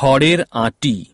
খড়ের আঁটি।